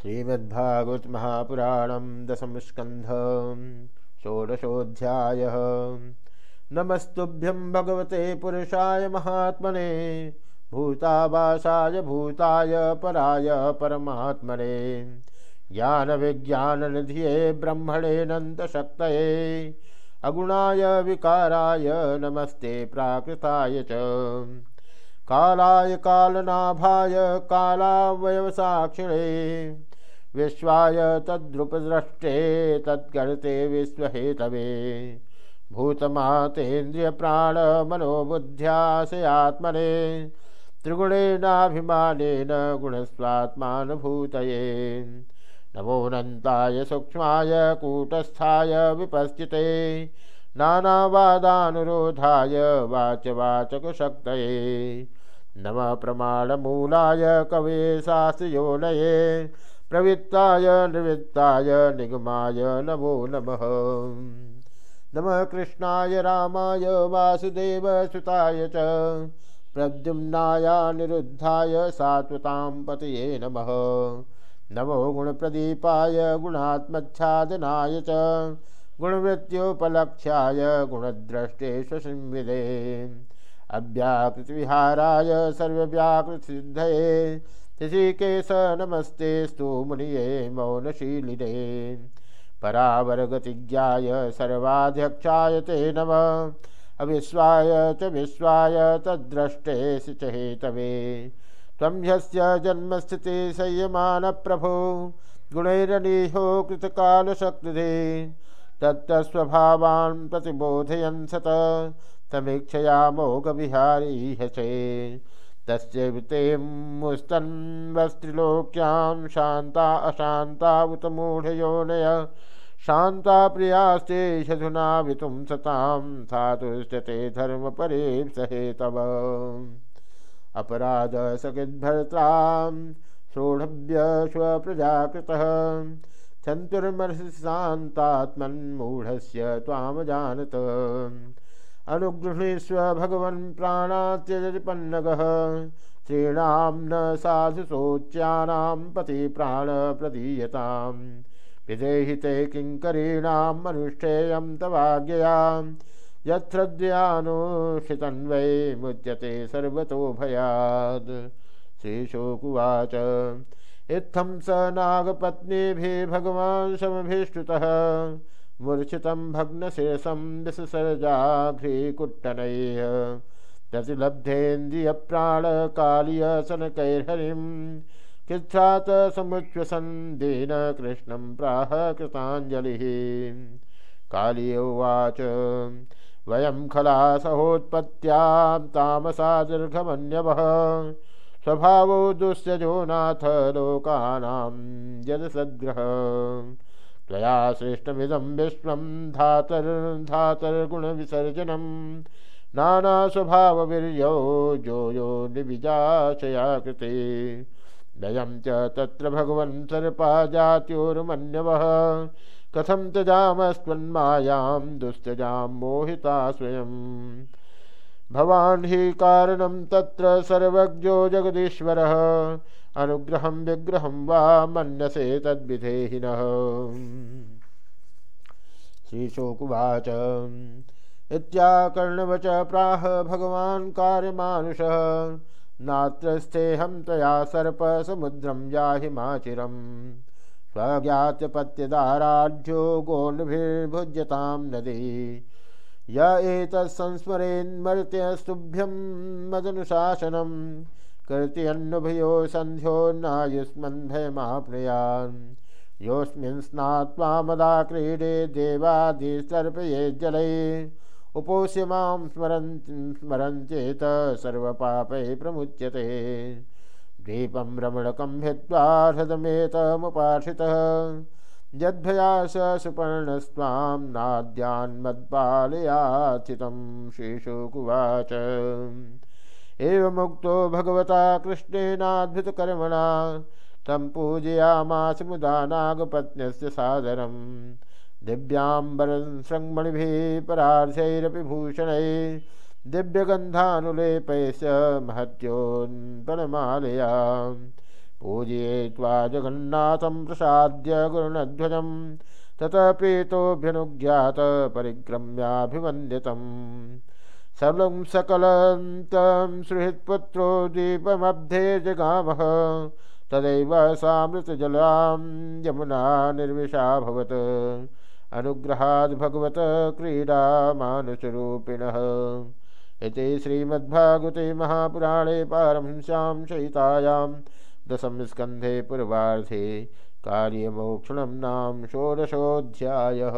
श्रीमद्भागवत महापुराणम दशम स्कंध षोडशोध्याय नमस्तुभ्यं भगवते पुरुषाय महात्मने भूतावासाय भूताय पराय परमात्मने। ज्ञानविज्ञाननिधिये ब्रह्मणेऽनन्तशक्तये अगुणाय विकाराय नमस्ते प्राकृताय च। कालाय कालनाभाय कालावयवसाक्षिणे विश्वाय तद्रुपद्रष्टे तत्कर्ते विश्वहेतवे। भूतमातेन्द्रियप्राणमनोबुद्ध्यासयात्मने त्रिगुणेनाभिमानेन गुणस्वात्मानुभूतये। नमोऽनन्ताय सूक्ष्माय कूटस्थाय विपश्चिते, नानावादानुरोधाय वाचवाचकशक्तये। नम प्रमाणमूलाय कवे शास्त्रयोनये प्रवृत्ताय निवृत्ताय निगमाय नमो नमः। नमः कृष्णाय रामाय वासुदेवसुताय च। प्रद्युम्नाय निरुद्धाय सात्वतां पतये नमः। नमो गुणप्रदीपाय गुणात्मच्छादनाय च। गुणवृत्त्योपलक्ष्याय गुणद्रष्टे स्वसंविदे अव्याकृतविहाराय सर्वव्याकृतसिद्धये। ऋषिकेश नमस्ते स्तु मुनिये मौनशीलिने। परावरगतिज्ञाय सर्वाध्यक्षाय ते नम। अविश्वाय च विश्वाय तद्रष्टे च हेतवे त्वं ह्यस्य जन्मस्थिति संयमानप्रभो, गुणैरनीहो कृतकालशक्तिधे। तत्तस्वभावान् प्रतिबोधयन् सत तमीक्षयामोघविहारी हसे तस्ते मुस्तन्वस्त्रिलोक्यां शान्ता अशान्ता उत मूढयोनय शान्ता प्रियास्ते शधुना वितुं सतां धातुश्चते धर्मपरेप्सहे तव। अपराध सकिद्भर्त्रां सोढव्य स्वप्रजाकृतः। चन्तुर्मनसि शान्तात्मन्मूढस्य त्वामजानत। अनुगृह्णीष्व भगवन् प्राणात्यजपन्नगः स्त्रीणां न साधुशोच्यानां पतिप्राणप्रदीयतां विधेहि ते किङ्करीणां मनुष्ठेयं तवाज्ञयां। यत्सद्यानुषितन्वै मुच्यते सर्वतो भयात् श्रीशोकुवाच। इत्थं स नागपत्नीभिः भगवान् समभीष्टुतः। मूर्छितं भग्नशिरसं विससर्जाघ्रीकुट्टनैः प्रतिलब्धेन्द्रियप्राणकालियसनकैर्हरिं किच्छ्रात समुच्वसन् दीन कृष्णं प्राह कृताञ्जलिः। काली उवाच, वयं खलासहोत्पत्त्यां तामसा दीर्घमन्यवः स्वभावो दुस्यजो नाथ लोकानां यदसद्ग्रह। त्वया सृष्टमिदं विश्वं धातर्धातर्गुणविसर्जनं नानास्वभाववीर्यो, जो, यो निविजाशया कृते लयं च तत्र भगवन् सर्पा जात्योर्मन्यवः कथं त्यजामस्त्वन्मायां, दुस्त्यजां मोहिता स्वयं भवान् हि कारणं तत्र सर्वज्ञो जगदीश्वरः। अनुग्रहं विग्रहं वा मन्यसे तद्विधेहिनः। श्रीशोकुवाच। इत्याकर्णवच प्राह भगवान् कार्यमानुषः। नात्र स्थेहं त्वया सर्पसमुद्रं याहिमाचिरं स्वज्ञात्यपत्यदाराढ्यो गोन्भिर्भुज्यतां नदी। य एतत्संस्मरेन्मर्त्यस्तुभ्यं मदनुशासनं कर्तयन्नुभयो सन्ध्योन्नायुष्मन् भयमाप्नुयान्। योऽस्मिन् स्नात्वा मदा क्रीडे देवादिसर्पये जले। उपोष्य माँ स्मरन् स्मरन् चेत सर्वपापै प्रमुच्यते। दीपं रमणकं भित्त्वा हृदमेतमुपाठितः यद्भया स सुपर्णस्त्वां नाद्यान्मद्पालयाचितं श्रीशुकुवाच। एवमुक्तो भगवता कृष्णेनाद्भुतकर्मणा तं पूजयामास मुदा नागपत्न्यस्य सादरं दिव्याम्बरं शृङ्मणिभिः परार्शैरपि भूषणैः दिव्यगन्धानुलेपैश्च महत्योन्पणमालया पूजयित्वा जगन्नाथं प्रसाद्य गुरुणध्वजं ततः प्रीतोऽभ्यनुज्ञात परिक्रम्याभिवन्द्यतम् सबलं सकलन्तं सुहृत्पुत्रो दीपमब्धे जगामः तदैव सामृतजलां यमुना निर्विषाभवत् अनुग्रहाद् भगवत क्रीडा मानुषरूपिणः इति श्रीमद्भागवते महापुराणे पारमहंस्यां सहितायां स्कंधे पूर्वाधे कार्यमोक्षण नाम षोडशोऽध्यायः।